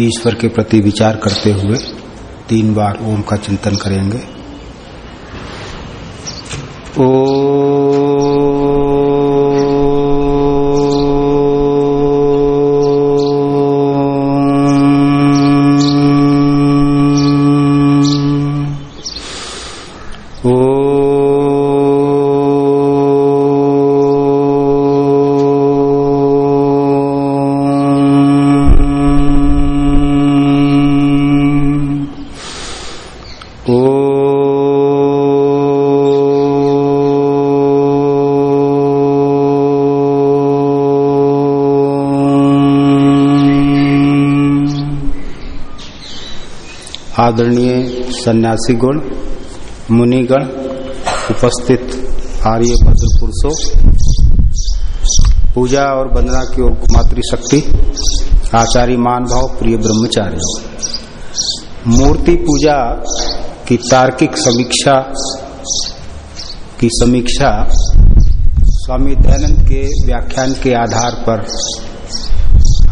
ईश्वर के प्रति विचार करते हुए तीन बार ओम का चिंतन करेंगे। ओ आदरणीय सन्यासी गुण मुनिगण उपस्थित आर्य भद्र पुरुषों पूजा और वंदना की ओर मातृशक्ति आचार्य मान भाव प्रिय ब्रह्मचार्य। मूर्ति पूजा की तार्किक समीक्षा की समीक्षा स्वामी दयानंद के व्याख्यान के आधार पर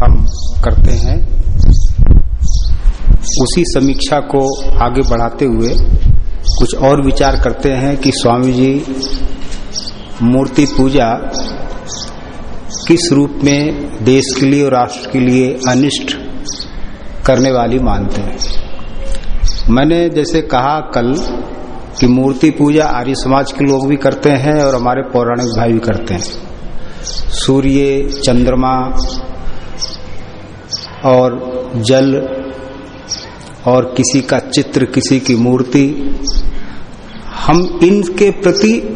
हम करते हैं। उसी समीक्षा को आगे बढ़ाते हुए कुछ और विचार करते हैं कि स्वामी जी मूर्ति पूजा किस रूप में देश के लिए और राष्ट्र के लिए अनिष्ट करने वाली मानते हैं। मैंने जैसे कहा कल कि मूर्ति पूजा आर्य समाज के लोग भी करते हैं और हमारे पौराणिक भाई भी करते हैं। सूर्य, चंद्रमा और जल और किसी का चित्र, किसी की मूर्ति, हम इनके प्रति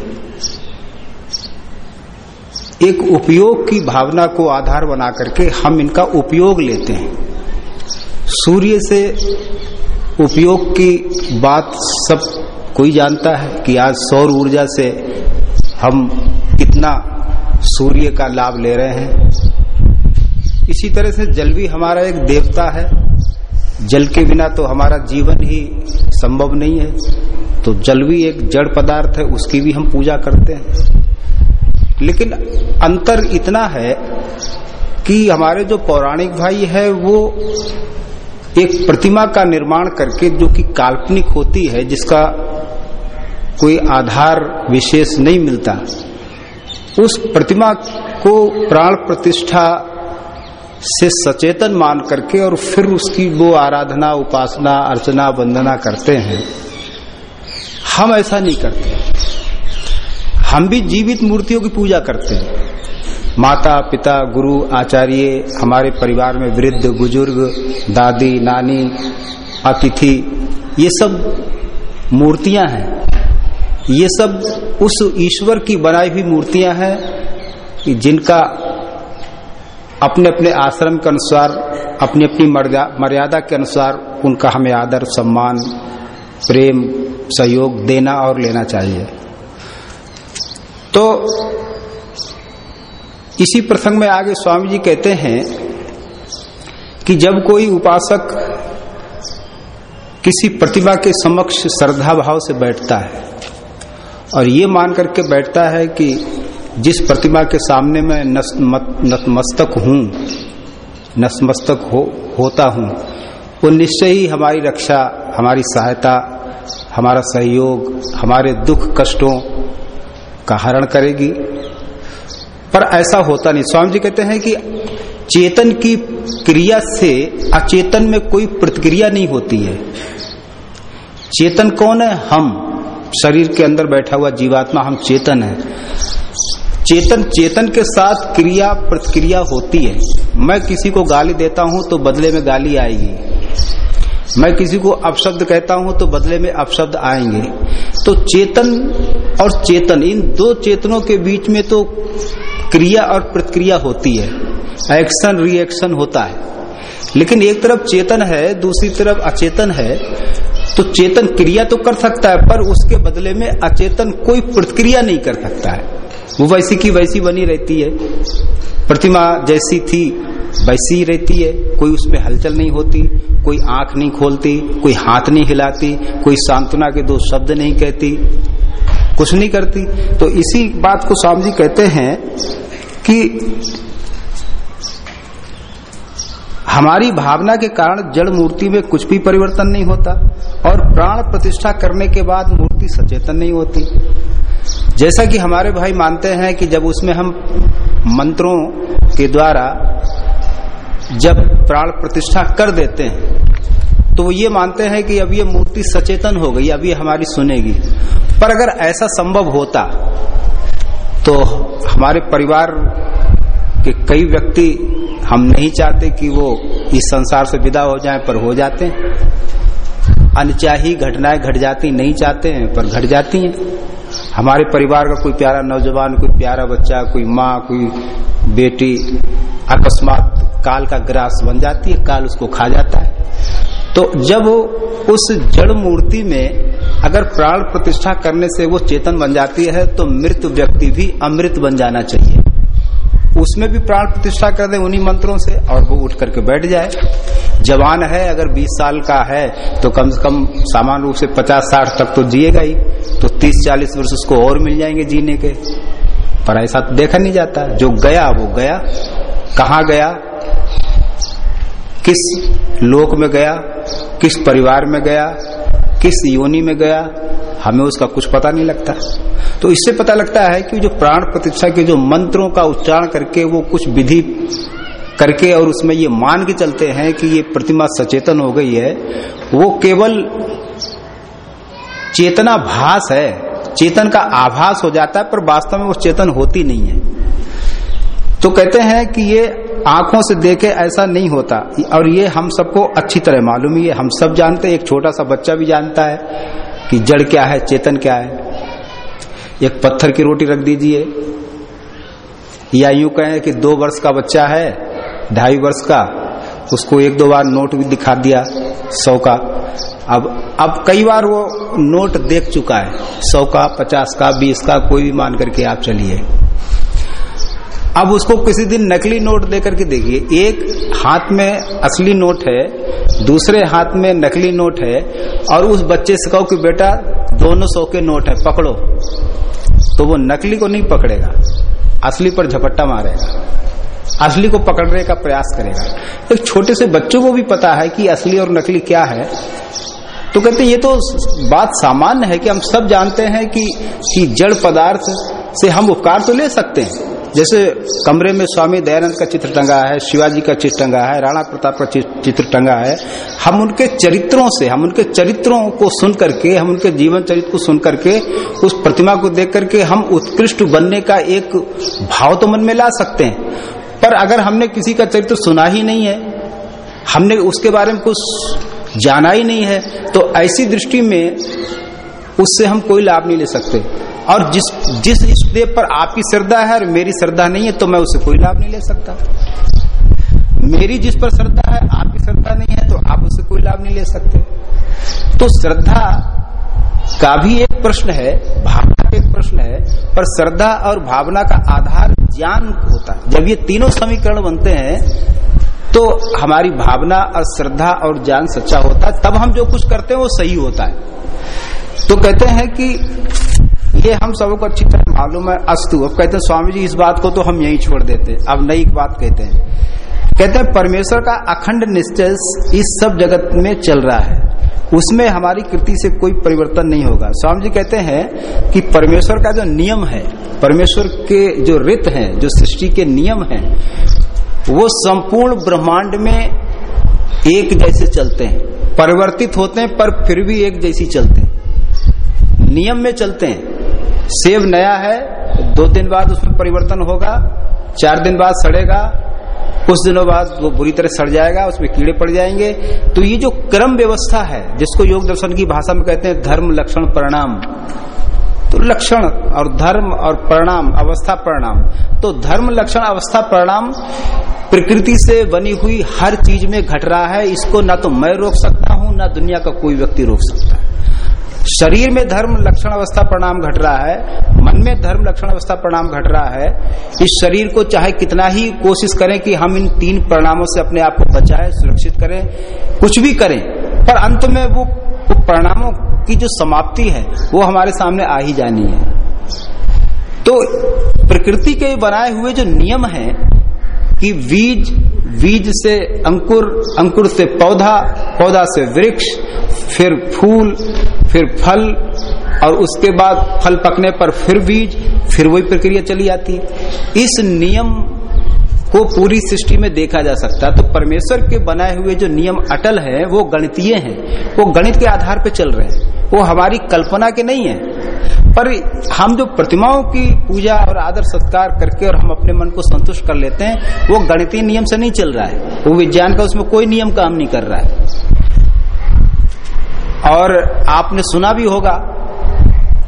एक उपयोग की भावना को आधार बना करके हम इनका उपयोग लेते हैं। सूर्य से उपयोग की बात सब कोई जानता है कि आज सौर ऊर्जा से हम कितना सूर्य का लाभ ले रहे हैं। इसी तरह से जल भी हमारा एक देवता है। जल के बिना तो हमारा जीवन ही संभव नहीं है। तो जल भी एक जड़ पदार्थ है, उसकी भी हम पूजा करते हैं। लेकिन अंतर इतना है कि हमारे जो पौराणिक भाई है, वो एक प्रतिमा का निर्माण करके, जो कि काल्पनिक होती है, जिसका कोई आधार विशेष नहीं मिलता, उस प्रतिमा को प्राण प्रतिष्ठा से सचेतन मान करके और फिर उसकी वो आराधना, उपासना, अर्चना, वंदना करते हैं। हम ऐसा नहीं करते। हम भी जीवित मूर्तियों की पूजा करते हैं। माता, पिता, गुरु, आचार्य, हमारे परिवार में वृद्ध, बुज़ुर्ग, दादी, नानी, अतिथि, ये सब मूर्तियाँ हैं। ये सब उस ईश्वर की बनाई हुई मूर्तियाँ हैं जिनका अपने अपने आश्रम के अनुसार अपनी अपनी मर्यादा के अनुसार उनका हमें आदर, सम्मान, प्रेम, सहयोग देना और लेना चाहिए। तो इसी प्रसंग में आगे स्वामी जी कहते हैं कि जब कोई उपासक किसी प्रतिभा के समक्ष श्रद्धा भाव से बैठता है, और ये मान करके बैठता है कि जिस प्रतिमा के सामने मैं नतमस्तक हूँ नतमस्तक हो, होता हूँ वो निश्चय ही हमारी रक्षा हमारी सहायता हमारा सहयोग हमारे दुख कष्टों का हरण करेगी। पर ऐसा होता नहीं। स्वामी जी कहते हैं कि चेतन की क्रिया से अचेतन में कोई प्रतिक्रिया नहीं होती है। चेतन कौन है? हम शरीर के अंदर बैठा हुआ जीवात्मा हम चेतन है। चेतन चेतन के साथ क्रिया, प्रतिक्रिया होती है। मैं किसी को गाली देता हूँ तो बदले में गाली आएगी। मैं किसी को अपशब्द कहता हूँ तो बदले में अपशब्द आएँगे। तो चेतन और चेतन, इन दो चेतनों के बीच में तो क्रिया और प्रतिक्रिया होती है। एक्शन रिएक्शन होता है। लेकिन एक तरफ़ चेतन है, दूसरी तरफ़ अचेतन है। तो चेतन क्रिया तो कर सकता है, पर उसके बदले में अचेतन कोई प्रतिक्रिया नहीं कर सकता है। वो वैसी की वैसी बनी रहती है। प्रतिमा जैसी थी, वैसी ही रहती है। कोई उसमें हलचल नहीं होती, कोई आँख नहीं खोलती, कोई हाथ नहीं हिलाती, कोई सांत्वना के दो शब्द नहीं कहती, कुछ नहीं करती। तो इसी बात को स्वामी जी कहते हैं कि हमारी भावना के कारण जड़ मूर्ति में कुछ भी परिवर्तन नहीं होता और प्राण प्रतिष्ठा करने के बाद मूर्ति सचेतन नहीं होती। जैसा कि हमारे भाई मानते हैं कि जब उसमें हम मंत्रों के द्वारा जब प्राण प्रतिष्ठा कर देते हैं तो वो ये मानते हैं कि अब ये मूर्ति सचेतन हो गई, अब ये हमारी सुनेगी। पर अगर ऐसा संभव होता तो हमारे परिवार के कई व्यक्ति हम नहीं चाहते कि वो इस संसार से विदा हो जाएँ, पर हो जाते हैं। अनचाही घटनाएँ घट जाती, नहीं चाहते हैं, पर घट जाती हैं। हमारे परिवार का कोई प्यारा नौजवान, कोई प्यारा बच्चा, कोई माँ, कोई बेटी, अकस्मात काल का ग्रास बन जाती है, काल उसको खा जाता है। तो जब उस जड़ मूर्ति में अगर प्राण प्रतिष्ठा करने से वो चेतन बन जाती है तो मृत व्यक्ति भी अमृत बन जाना चाहिए। उसमें भी प्राण प्रतिष्ठा कर दे उन्हीं मंत्रों से और वो उठ करके बैठ जाए। जवान है, अगर 20 साल का है तो कम से कम सामान्य रूप से 50-60 तक तो जिएगा ही। तो 30-40 वर्ष उसको और मिल जाएँगे जीने के। पर ऐसा तो देखा नहीं जाता। जो गया, वो गया। कहा गया? किस लोक में गया? किस परिवार में गया? किस योनि में गया? हमें उसका कुछ पता नहीं लगता। तो इससे पता लगता है कि जो प्राण प्रतिष्ठा के जो मंत्रों का उच्चारण करके वो कुछ विधि करके और उसमें ये मान के चलते हैं कि ये प्रतिमा सचेतन हो गई है, वो केवल चेतना भास है, चेतन का आभास हो जाता है, पर वास्तव में वो चेतन होती नहीं है। तो कहते हैं कि ये आँखों से देखे ऐसा नहीं होता, और ये हम सबको अच्छी तरह मालूम ही है हम सब जानते हैं, एक छोटा सा बच्चा भी जानता है। कि जड़ क्या है, चेतन क्या है? एक पत्थर की रोटी रख दीजिए। या यूँ कहें कि दो वर्ष का बच्चा है, ढाई वर्ष का, उसको एक दो बार नोट भी दिखा दिया, सौ का। अब अब कई बार वो नोट देख चुका है, सौ का, पचास का, बीस का, कोई भी मान करके आप चलिए। अब उसको किसी दिन नकली नोट देकर के देखिए, एक हाथ में असली नोट है दूसरे हाथ में नकली नोट है और उस बच्चे से कहो कि बेटा दोनों सौ के नोट है पकड़ो। तो वो नकली को नहीं पकड़ेगा असली पर झपट्टा मारेगा। असली को पकड़ने का प्रयास करेगा। एक छोटे से बच्चों को भी पता है कि असली और नकली क्या है। तो कहते ये तो बात सामान्य है कि हम सब जानते हैं कि, कि जड़ पदार्थ से हम उपकार तो ले सकते हैं जैसे कमरे में स्वामी दयानंद का चित्र टंगा है, शिवाजी का चित्र टंगा है, राणा प्रताप का चित्र टंगा है, हम उनके चरित्रों से, हम उनके चरित्रों को सुन करके, हम उनके जीवन चरित्र को सुन करके, उस प्रतिमा को देख करके हम उत्कृष्ट बनने का एक भाव तो मन में ला सकते हैं। पर अगर हमने किसी का चरित्र सुना ही नहीं है, हमने उसके बारे में कुछ जाना ही नहीं है तो ऐसी दृष्टि में उससे हम कोई लाभ नहीं ले सकते। और जिस जिस देव पर आपकी श्रद्धा है और मेरी श्रद्धा नहीं है तो मैं उससे कोई लाभ नहीं ले सकता। मेरी जिस पर श्रद्धा है, आपकी श्रद्धा नहीं है तो आप उससे कोई लाभ नहीं ले सकते। तो श्रद्धा का भी एक प्रश्न है, भावना का एक प्रश्न है, पर श्रद्धा और भावना का आधार ज्ञान होता है। जब ये तीनों समीकरण बनते हैं तो हमारी भावना और श्रद्धा और ज्ञान सच्चा होता है। तब हम जो कुछ करते हैं, वो सही होता है। तो कहते हैं कि ये हम सबको अच्छी तरह मालूम है, अस्तु। अब कहते हैं स्वामी जी इस बात को तो हम यही छोड़ देते हैं। अब नई बात कहते हैं। कहते हैं, परमेश्वर का अखंड निश्चय इस सब जगत में चल रहा है। उसमें हमारी कृति से कोई परिवर्तन नहीं होगा। स्वामी जी कहते हैं कि परमेश्वर का जो नियम है, परमेश्वर के जो रित हैं, जो सृष्टि के नियम हैं, वो संपूर्ण ब्रह्मांड में एक जैसे चलते हैं। परिवर्तित होते हैं, पर फिर भी एक जैसी चलते हैं। नियम में चलते हैं। सेब नया है, दो दिन बाद उसमें परिवर्तन होगा, चार दिन बाद सड़ेगा, कुछ दिनों बाद वो बुरी तरह सड़ जाएगा, उसमें कीड़े पड़ जाएँगे। तो ये जो क्रम व्यवस्था है, जिसको योग दर्शन की भाषा में कहते हैं धर्म, लक्षण, परिणाम। तो लक्षण और धर्म और परिणाम, अवस्था परिणाम। तो धर्म, लक्षण, अवस्था परिणाम प्रकृति से बनी हुई हर चीज़ में घट रहा है। इसको ना तो मैं रोक सकता हूँ, ना दुनिया का कोई व्यक्ति रोक सकता है। शरीर में धर्म लक्षण अवस्था परिणाम घट रहा है मन में धर्म लक्षण अवस्था परिणाम घट रहा है इस शरीर को चाहे कितना ही कोशिश करें कि हम इन तीन परिणामों से अपने आप को बचाएँ सुरक्षित करें कुछ भी करें पर अंत में वो, परिणामों की जो समाप्ति है वो हमारे सामने आ ही जानी है। तो प्रकृति के बनाए हुए जो नियम है कि बीज बीज से अंकुर अंकुर से पौधा पौधा से वृक्ष, फिर फूल, फिर फल, और उसके बाद फल पकने पर फिर बीज, फिर वही प्रक्रिया चली आती है। इस नियम को पूरी सृष्टि में देखा जा सकता है। तो परमेश्वर के बनाए हुए जो नियम अटल है, वो गणितीय हैं। वो गणित के आधार पर चल रहे हैं। वो हमारी कल्पना के नहीं है। पर हम जो प्रतिमाओं की पूजा और आदर सत्कार करके और हम अपने मन को संतुष्ट कर लेते हैं, वो गणितीय नियम से नहीं चल रहा है। वो विज्ञान का उसमें कोई नियम काम नहीं कर रहा है। और आपने सुना भी होगा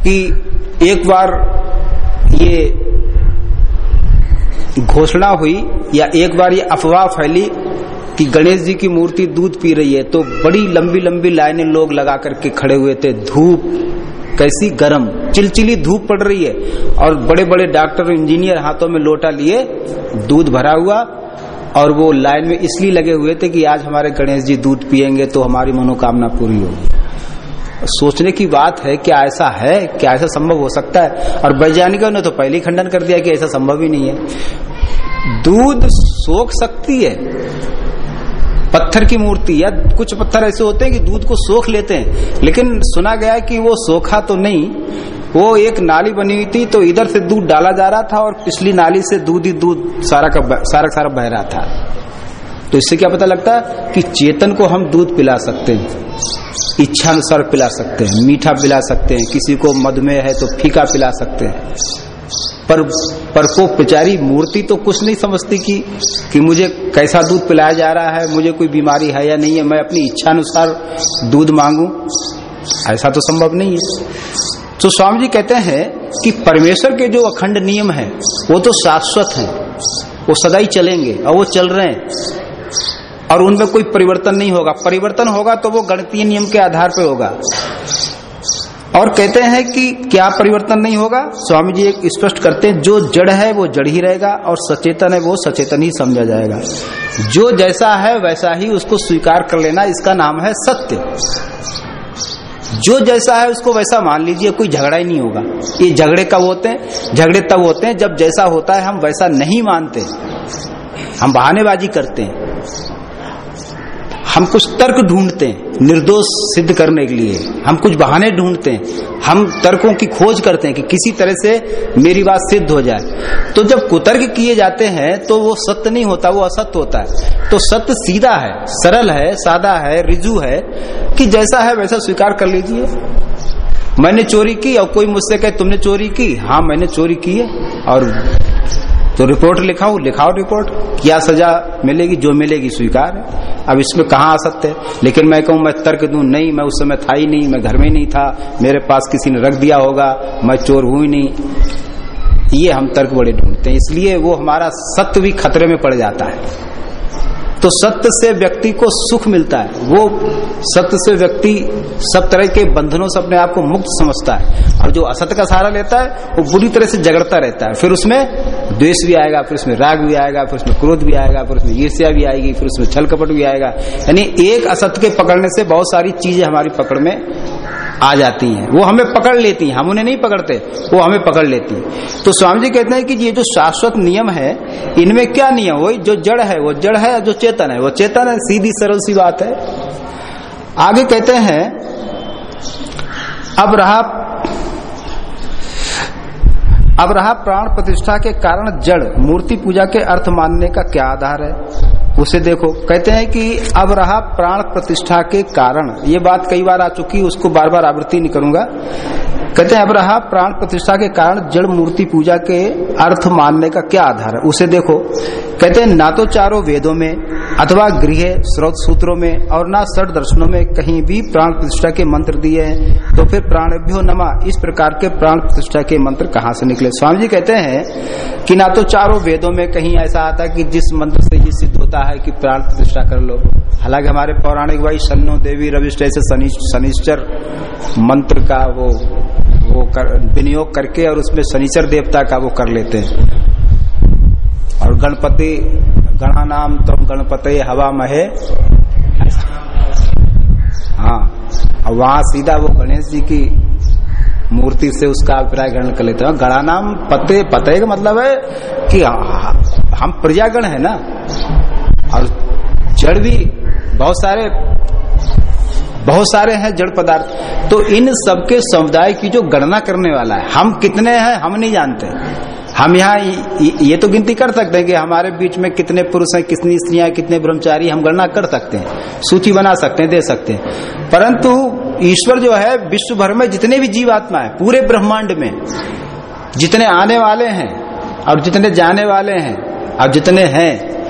कि एक बार ये घोषणा हुई या एक बार ये अफवाह फैली कि गणेश जी की मूर्ति दूध पी रही है तो बड़ी लंबी लंबी लाइनें लोग लगा करके खड़े हुए थे, धूप कैसी गर्म, चिलचिली धूप पड़ रही है। और बड़े बड़े डॉक्टर इंजीनियर हाथों में लोटा लिए, दूध भरा हुआ, और वो लाइन में इसलिए लगे हुए थे कि आज हमारे गणेश जी दूध पियेंगे तो हमारी मनोकामना पूरी होगी। सोचने की बात है क्या ऐसा है, क्या ऐसा संभव हो सकता है? और वैज्ञानिकों ने तो पहले ही खंडन कर दिया कि ऐसा संभव ही नहीं है। दूध सोख सकती है। पत्थर की मूर्ति, या कुछ पत्थर ऐसे होते हैं कि दूध को सोख लेते हैं। लेकिन सुना गया कि वो सोखा तो नहीं, वो एक नाली बनी हुई थी तो इधर से दूध डाला जा रहा था और पिछली नाली से दूध ही दूध सारा का सारा सारा बह रहा था। तो इससे क्या पता लगता है कि चेतन को हम दूध पिला सकते हैं इच्छा अनुसार पिला सकते हैं, मीठा पिला सकते हैं, किसी को मधुमेह है तो फीका पिला सकते हैं। पर पर को बेचारी मूर्ति तो कुछ नहीं समझती कि कि मुझे कैसा दूध पिलाया जा रहा है, मुझे कोई बीमारी है या नहीं है, मैं अपनी इच्छा अनुसार दूध मांगू। ऐसा तो संभव नहीं है। तो स्वामी जी कहते हैं कि परमेश्वर के जो अखंड नियम है, वो तो शाश्वत है, वो सदा ही चलेंगे, और वो चल रहे हैं। और उनमें कोई परिवर्तन नहीं होगा। परिवर्तन होगा तो वो गणतीय नियम के आधार पर होगा। और कहते हैं कि क्या परिवर्तन नहीं होगा? स्वामी जी एक स्पष्ट करते हैं, जो जड़ है वो जड़ ही रहेगा और सचेतन है वो सचेतन ही समझा जाएगा। जो जैसा है वैसा ही उसको स्वीकार कर लेना, इसका नाम है सत्य। जो जैसा है उसको वैसा मान लीजिए, कोई झगड़ा ही नहीं होगा। ये झगड़े कब होते हैं? झगड़े तब होते हैं जब जैसा होता है हम वैसा नहीं मानते। हम बहानेबाजी करते हैं। हम कुछ तर्क ढूंढते हैं, निर्दोष सिद्ध करने के लिए। हम कुछ बहाने ढूंढते हैं। हम तर्कों की खोज करते हैं कि किसी तरह से मेरी बात सिद्ध हो जाए। तो जब कुतर्क किए जाते हैं तो वो सत्य नहीं होता, वो असत्य होता है। तो सत्य सीधा है, सरल है, सादा है, रिजु है, कि जैसा है वैसा स्वीकार कर लीजिए। मैंने चोरी की और कोई मुझसे कहे, तुमने चोरी की? हाँ मैंने चोरी की है और तो रिपोर्ट लिखाओ लिखाओ रिपोर्ट, क्या सजा मिलेगी, जो मिलेगी स्वीकार। अब इसमें कहा आ सकते लेकिन मैं कहूँ, मैं तर्क दू, नहीं, मैं उस समय था ही नहीं, मैं घर में नहीं था, मेरे पास किसी ने रख दिया होगा, मैं चोर हूँ ही नहीं। ये हम तर्क बड़े ढूंढते हैं, इसलिए वो हमारा सत्य भी खतरे में पड़ जाता है। तो सत्य से व्यक्ति को सुख मिलता है। वो सत्य से व्यक्ति सब तरह के बंधनों से अपने आप को मुक्त समझता है। और जो असत्य का सहारा लेता है, वो बुरी तरह से झगड़ता रहता है। फिर उसमें द्वेष भी आएगा, फिर उसमें राग भी आएगा, फिर उसमें क्रोध भी आएगा, फिर उसमें ईर्ष्या भी आएगी, फिर उसमें छल कपट भी आएगा। यानी एक असत्य के पकड़ने से बहुत सारी चीज़ें हमारी पकड़ में आ जाती हैं। वो हमें पकड़ लेती हैं। हम उन्हें नहीं पकड़ते। वो हमें पकड़ लेती हैं। तो स्वामी जी कहते हैं कि ये जो शाश्वत नियम है, इनमें क्या नियम? वही जो जड़ है, वो जड़ है जो चेतन है? वो चेतन है, सीधी सरल सी बात है। आगे कहते हैं, अब रहा अब रहा प्राण प्रतिष्ठा के कारण जड़। मूर्ति पूजा के अर्थ मानने का क्या आधार है? उसे देखो। कहते हैं कि अब रहा प्राण प्रतिष्ठा के कारण। ये बात कई बार आ चुकी उसको बार बार आवृत्ति नहीं करूँगा। कहते हैं अब रहा प्राण प्रतिष्ठा के कारण जड़ मूर्ति पूजा के अर्थ मानने का क्या आधार है? उसे देखो। कहते हैं, ना तो चारों वेदों में, अथवा गृह, स्रोत सूत्रों में, और ना सठ दर्शनों में कहीं भी प्राण प्रतिष्ठा के मंत्र दिए हैं तो फिर प्राणभ्यो नमा। इस प्रकार के प्राण प्रतिष्ठा के मंत्र कहाँ से निकले? स्वामी जी कहते हैं कि ना तो चारों वेदों में कहीं ऐसा आता है कि जिस मंत्र से ये सिद्ध होता है कि प्राण प्रतिष्ठा कर लो। हालाँकि हमारे पौराणिक भाई सन्नो देवी रविष्ट ऐसे शनिश्चर मंत्र का वो वो कर, विनियोग करके और उसमें शनिचर देवता का वो कर लेते हैं। और गणपति गणा नाम तो गणपति हवा महे। हाँ और वहाँ सीधा वो गणेश जी की मूर्ति से उसका अभिप्राय ग्रहण कर लेते हैं। गणा नाम पते पते का मतलब है कि हम प्रजागण है ना। और जड़ भी बहुत सारे बहुत सारे हैं जड़ पदार्थ। तो इन सबके समुदाय की जो गणना करने वाला है, हम कितने हैं, हम नहीं जानते। हम यहाँ ये तो गिनती कर सकते हैं कि हमारे बीच में कितने पुरुष हैं, कितनी स्त्रियाँ कितने ब्रह्मचारी हम गणना कर सकते हैं, सूची बना सकते हैं, दे सकते हैं। परंतु ईश्वर जो है विश्व भर में जितने भी जीवात्मा है, पूरे ब्रह्मांड में, जितने आने वाले हैं, और जितने जाने वाले हैं, और जितने हैं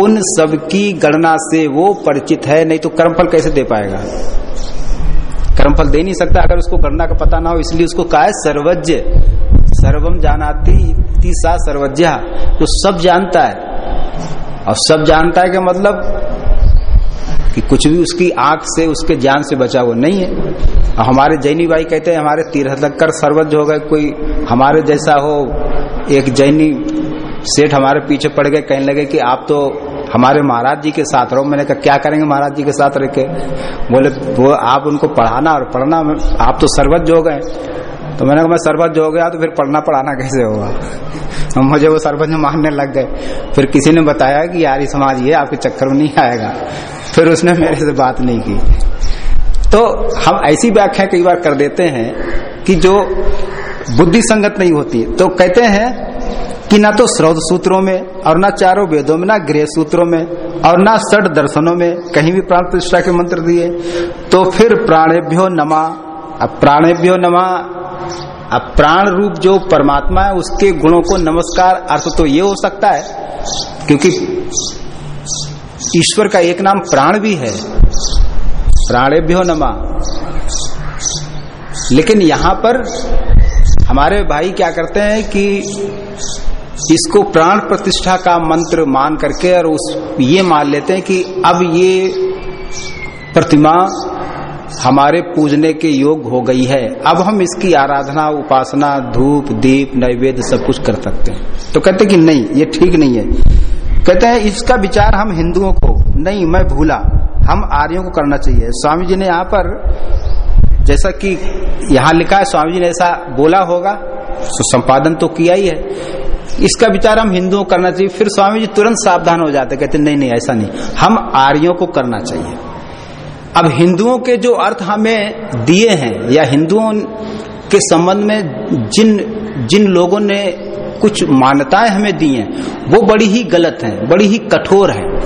उन सब की गणना से वो परिचित है, नहीं तो कर्मफल कैसे दे पाएगा? कर्मफल दे नहीं सकता अगर उसको गणना का पता ना हो, इसलिए उसको कहा है सर्वज्ञ। सर्वम जानाती तीसा सर्वज्ञ। तो सब जानता है। और सब जानता है कि मतलब? कि कुछ भी उसकी आँख से, उसके जान से बचा हुआ नहीं है। और हमारे जैनी भाई कहते हैं, हमारे तीर्थकर सर्वज्ञ हो गए, कोई हमारे जैसा हो, एक जैनी सेठ हमारे पीछे पड़ गए, कहने लगे कि आप तो हमारे महाराज जी के साथ रहो। मैंने कहा, क्या करेंगे महाराज जी के साथ रह के? बोले, वो आप उनको पढ़ाना और पढ़ना आप तो सर्वज्ञ हो गए। तो मैंने कहा, मैं सर्वज्ञ हो गया तो फिर पढ़ना पढ़ाना कैसे होगा? तो मुझे वो सर्वज्ञ मानने लग गए। फिर किसी ने बताया कि यारी समाज ये आपके चक्कर में नहीं आएगा। फिर उसने मेरे से बात नहीं की। तो हम ऐसी व्याख्या कई बार कर देते हैं कि जो बुद्धि संगत नहीं होती तो कहते हैं कि ना तो स्रोत सूत्रों में, और ना चारों वेदों में, ना गृह सूत्रों में, और ना सठ दर्शनों में कहीं भी प्राण प्रतिष्ठा के मंत्र दिए। तो फिर प्राणेभ्यो नमा, अब प्राणेभ्यो नमा, अब प्राण रूप जो परमात्मा है, उसके गुणों को नमस्कार, अर्थ तो ये हो सकता है, क्योंकि ईश्वर का एक नाम प्राण भी है। प्राणेभ्यो नमा। लेकिन यहाँ पर हमारे भाई क्या करते हैं कि इसको प्राण प्रतिष्ठा का मंत्र मान करके और उस ये मान लेते हैं कि अब ये प्रतिमा हमारे पूजने के योग हो गई है। अब हम इसकी आराधना, उपासना, धूप, दीप, नैवेद्य सब कुछ कर सकते हैं। तो कहते कि नहीं, ये ठीक नहीं है। कहते हैं, इसका विचार हम हिंदुओं को, नहीं, मैं भूला। हम आर्यों को करना चाहिए। स्वामी जी ने यहाँ पर, जैसा कि यहाँ लिखा है, स्वामी जी ने ऐसा बोला होगा तो संपादन तो किया ही है। इसका विचार हम हिंदुओं करना चाहिए। फिर स्वामी जी तुरंत सावधान हो जाते, कहते, नहीं नहीं, ऐसा नहीं। हम आर्यों को करना चाहिए। अब हिंदुओं के जो अर्थ हमें दिए हैं, या हिंदुओं के संबंध में जिन जिन लोगों ने कुछ मान्यताएँ हमें दी हैं, वो बड़ी ही गलत हैं, बड़ी ही कठोर हैं।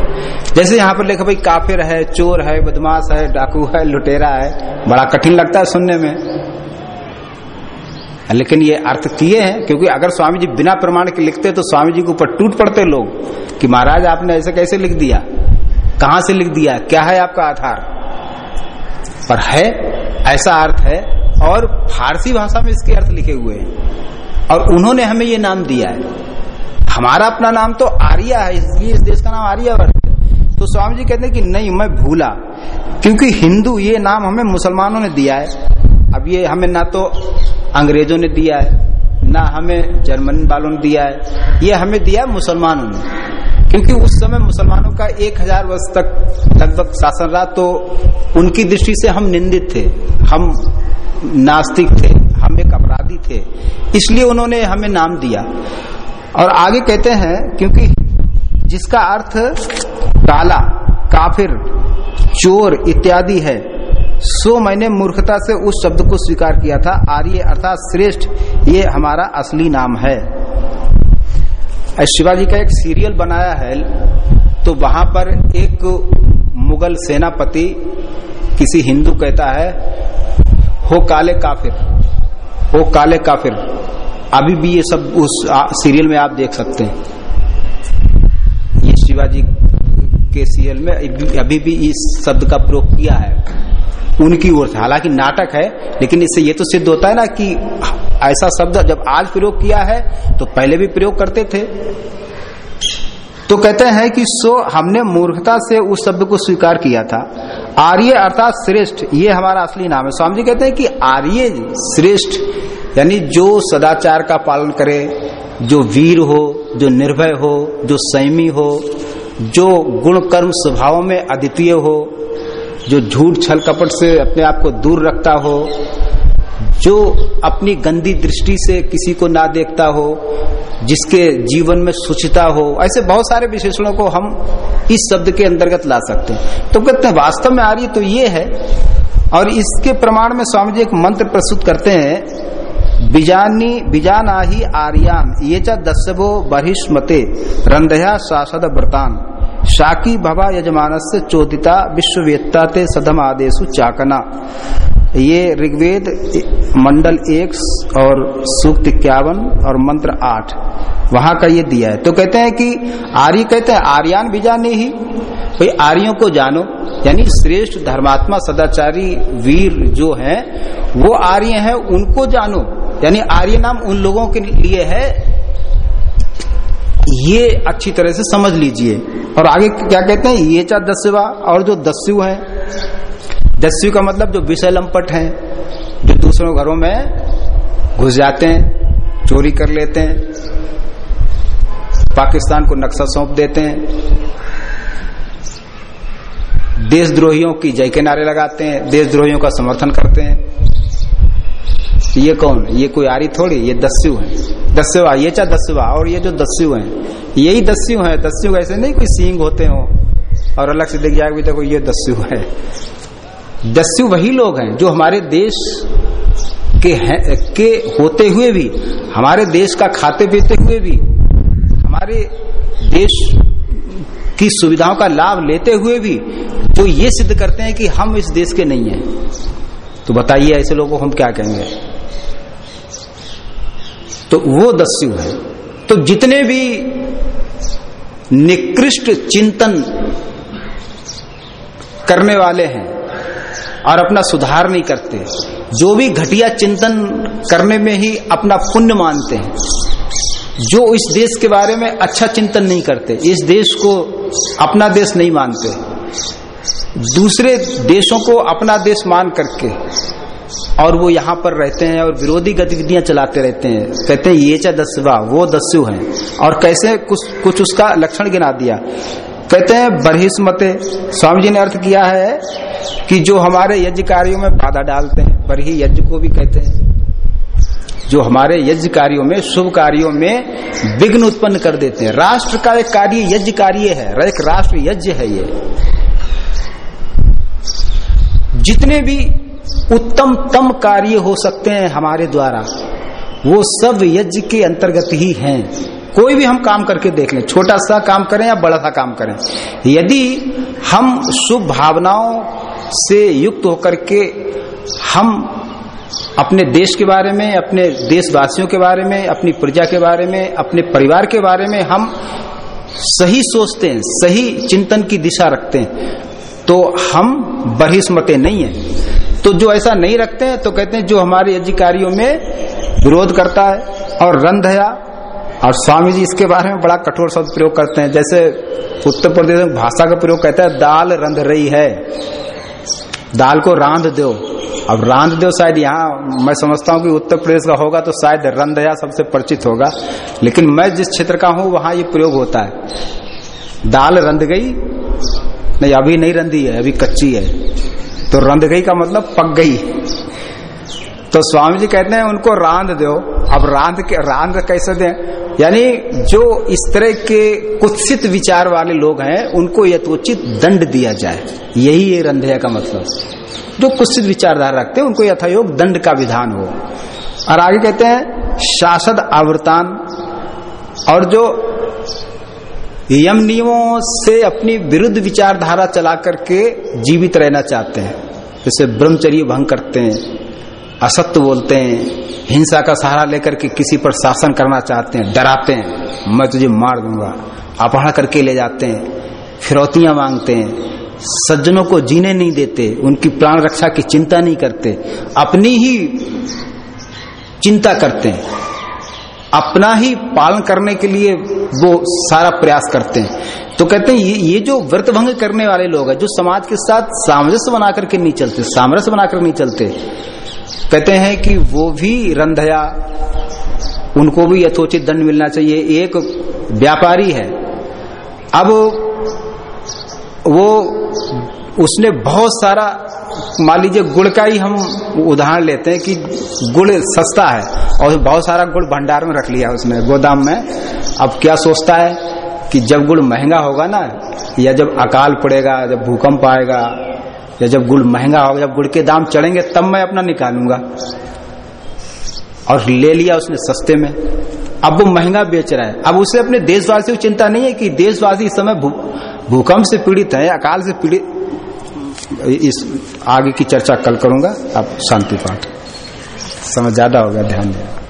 जैसे यहाँ पर लिखा, भाई, काफिर है, चोर है, बदमाश है, डाकू है, लुटेरा है। बड़ा कठिन लगता है सुनने में। लेकिन ये अर्थ किए हैं, क्योंकि अगर स्वामी जी बिना प्रमाण के लिखते तो स्वामी जी के ऊपर टूट पड़ते लोग कि महाराज आपने ऐसे कैसे लिख दिया? कहाँ से लिख दिया? क्या है आपका आधार? पर है, ऐसा अर्थ है, और फारसी भाषा में इसके अर्थ लिखे हुए हैं। और उन्होंने हमें ये नाम दिया है। हमारा अपना नाम तो आर्या है, इसलिए इस देश का नाम आर्यावर्त तो स्वामी जी कहते हैं कि नहीं, मैं भूला, क्योंकि हिंदू ये नाम हमें मुसलमानों ने दिया है। अब ये हमें ना तो अंग्रेज़ों ने दिया है, ना हमें जर्मन वालों ने दिया है। ये हमें दिया मुसलमानों ने। क्योंकि उस समय मुसलमानों का एक हज़ार वर्ष तक लगभग शासन रहा तो उनकी दृष्टि से हम निंदित थे, हम नास्तिक थे, हम एक अपराधी थे। इसलिए उन्होंने हमें नाम दिया। और आगे कहते हैं, क्योंकि जिसका अर्थ काला, काफिर, चोर इत्यादि है सो मैंने मूर्खता से उस शब्द को स्वीकार किया था। आर्य अर्थात श्रेष्ठ, ये हमारा असली नाम है। शिवाजी का एक सीरियल बनाया है तो वहाँ पर एक मुगल सेनापति किसी हिंदू कहता है, हो काले काफिर, हो काले काफिर। अभी भी ये सब उस सीरियल में आप देख सकते हैं। ये शिवाजी के सीरियल में अभी भी इस शब्द का प्रयोग किया है। उनकी ओर से। हालाँकि नाटक है, लेकिन इससे ये तो सिद्ध होता है ना कि ऐसा शब्द जब आज प्रयोग किया है तो पहले भी प्रयोग करते थे। तो कहते हैं कि सो हमने मूर्खता से उस शब्द को स्वीकार किया था। आर्य अर्थात श्रेष्ठ, ये हमारा असली नाम है। स्वामी जी कहते हैं कि आर्य श्रेष्ठ, यानी जो सदाचार का पालन करे, जो वीर हो, जो निर्भय हो, जो संयमी हो, जो गुण कर्म स्वभाव में अद्वितीय हो जो झूठ छल कपट से अपने आप को दूर रखता हो, जो अपनी गंदी दृष्टि से किसी को ना देखता हो, जिसके जीवन में सुचिता हो, ऐसे बहुत सारे विशेषणों को हम इस शब्द के अंतर्गत ला सकते हैं। तो कहते हैं, वास्तव में आ रही तो ये है, और इसके प्रमाण में स्वामी जी एक मंत्र प्रस्तुत करते हैं, बिजानी बिजाना ही आर्यान ये चा दस्यवो बहिष्मते, रंधया शासद व्रतान। शाकी भवा यजमान से चोदिता विश्ववेत्ता ते सदम आदेशु चाकना। ये ऋग्वेद मंडल एक और सूक्त इक्यावन और मंत्र आठ, वहाँ का ये दिया है। तो कहते हैं कि आर्य कहते हैं, आर्यान बीजानी ही। भाई, आर्यों को जानो। यानी श्रेष्ठ धर्मात्मा, सदाचारी वीर जो हैं, वो आर्य हैं, उनको जानो। यानी आर्य नाम उन लोगों के लिए है ये अच्छी तरह से समझ लीजिए। और आगे क्या कहते हैं? ये चार दस्युवा और जो दस्यु है, दस्यु का मतलब जो विषय लंपट है, जो दूसरों घरों में घुस जाते हैं, चोरी कर लेते हैं, पाकिस्तान को नक्शा सौंप देते हैं, देशद्रोहियों की जय के नारे लगाते हैं, देशद्रोहियों का समर्थन करते हैं। ये कौन? ये कोई आरी थोड़ी? ये दस्यु है। दस्युआ, ये चाहे दस्युआ, और ये जो दस्यु है, यही दस्यु है, दस्यु ऐसे नहीं, कोई सींग होते हो, और अलग से देख जाए भी देखो, ये दस्यु है। दस्यु वही लोग हैं जो हमारे देश के हैं, के होते हुए भी, हमारे देश का खाते पीते हुए भी, हमारे देश की सुविधाओं का लाभ लेते हुए भी, जो ये सिद्ध करते हैं कि हम इस देश के नहीं हैं। तो बताइए, ऐसे लोगों को हम क्या कहेंगे? तो वो दस्यु है। तो जितने भी निकृष्ट चिंतन करने वाले हैं और अपना सुधार नहीं करते, जो भी घटिया चिंतन करने में ही अपना पुण्य मानते हैं, जो इस देश के बारे में अच्छा चिंतन नहीं करते, इस देश को अपना देश नहीं मानते, दूसरे देशों को अपना देश मान करके और वो यहाँ पर रहते हैं और विरोधी गतिविधियाँ चलाते रहते हैं। कहते हैं, ये चा दस्युवा वो दस्यु हैं। और कैसे कुछ कुछ उसका लक्षण गिना दिया। कहते हैं, बरहिस्मते। स्वामी जी ने अर्थ किया है कि जो हमारे यज्ञ कार्यों में बाधा डालते हैं, बरही यज्ञ को भी कहते हैं। जो हमारे यज्ञ कार्यों में, शुभ कार्यों में विघ्न उत्पन्न कर देते हैं। राष्ट्र का एक कार्य, यज्ञ कार्य है, एक राष्ट्र यज्ञ है ये। जितने भी उत्तम तम कार्य हो सकते हैं हमारे द्वारा। वो सब यज्ञ के अंतर्गत ही हैं। कोई भी हम काम करके देख लें, छोटा सा काम करें या बड़ा सा काम करें। यदि हम शुभ भावनाओं से युक्त होकर के हम अपने देश के बारे में, अपने देशवासियों के बारे में, अपनी प्रजा के बारे में, अपने परिवार के बारे में हम सही सोचते हैं, सही चिंतन की दिशा रखते हैं तो हम बहिस्मते नहीं है। तो जो ऐसा नहीं रखते हैं तो कहते हैं जो हमारे अधिकारियों में विरोध करता है और रंधया और स्वामी जी इसके बारे में बड़ा कठोर शब्द प्रयोग करते हैं। जैसे उत्तर प्रदेश में भाषा का प्रयोग कहता है, दाल रंध रही है, दाल को रांध दो। अब रांध दो शायद यहाँ, मैं समझता हूँ कि उत्तर प्रदेश का होगा तो शायद रंधया सबसे परिचित होगा। लेकिन मैं जिस क्षेत्र का हूँ, वहाँ ये प्रयोग होता है। दाल रंध गई, नहीं, अभी नहीं रंधी है, अभी कच्ची है। तो रंध गई का मतलब पक गई। तो स्वामी जी कहते हैं, उनको रांध दो। अब रांध के रांध कैसे दें? यानी जो इस तरह के कुत्सित विचार वाले लोग हैं, उनको यथोचित दंड दिया जाए। यही ये रंधया का मतलब। जो कुत्सित विचारधारा रखते हैं, उनको यथायोग दंड का विधान हो। और आगे कहते हैं, शासद आवृतान। और जो यम नियमों से अपनी विरुद्ध विचारधारा चला करके जीवित रहना चाहते हैं। जैसे ब्रह्मचर्य भंग करते हैं, असत्य बोलते हैं, हिंसा का सहारा लेकर के किसी पर शासन करना चाहते हैं, डराते हैं, मैं तुझे मार दूँगा, अपहरण करके ले जाते हैं, फिरौतियाँ मांगते हैं, सज्जनों को जीने नहीं देते, उनकी प्राण रक्षा की चिंता नहीं करते, अपनी ही चिंता करते हैं। अपना ही पालन करने के लिए वो सारा प्रयास करते हैं। तो कहते हैं ये, ये जो व्रत भंग करने वाले लोग हैं जो समाज के साथ सामरस्य बना करके नहीं चलते सामरस्य बनाकर नहीं चलते कहते हैं कि वो भी रंधया उनको भी यथोचित दंड मिलना चाहिए एक व्यापारी है। अब वो उसने बहुत सारा मान लीजिए गुड़ का ही हम उदाहरण लेते हैं कि गुड़ सस्ता है और बहुत सारा गुड़ भंडार में रख लिया उसने गोदाम में। अब क्या सोचता है कि जब गुड़ महँगा होगा ना, या जब अकाल पड़ेगा, जब भूकंप आएगा, या जब गुड़ महँगा होगा, जब गुड़ के दाम चढ़ेंगे, तब मैं अपना निकालूँगा। और ले लिया उसने सस्ते में। अब वो महँगा बेच रहा है। अब उसे अपने देशवासियों की चिंता नहीं है कि देशवासी इस समय भूकंप से पीड़ित है, अकाल से पीड़ित इस आगे की चर्चा कल करूँगा। आप शांति पाठ। समय ज़्यादा हो गया, ध्यान देना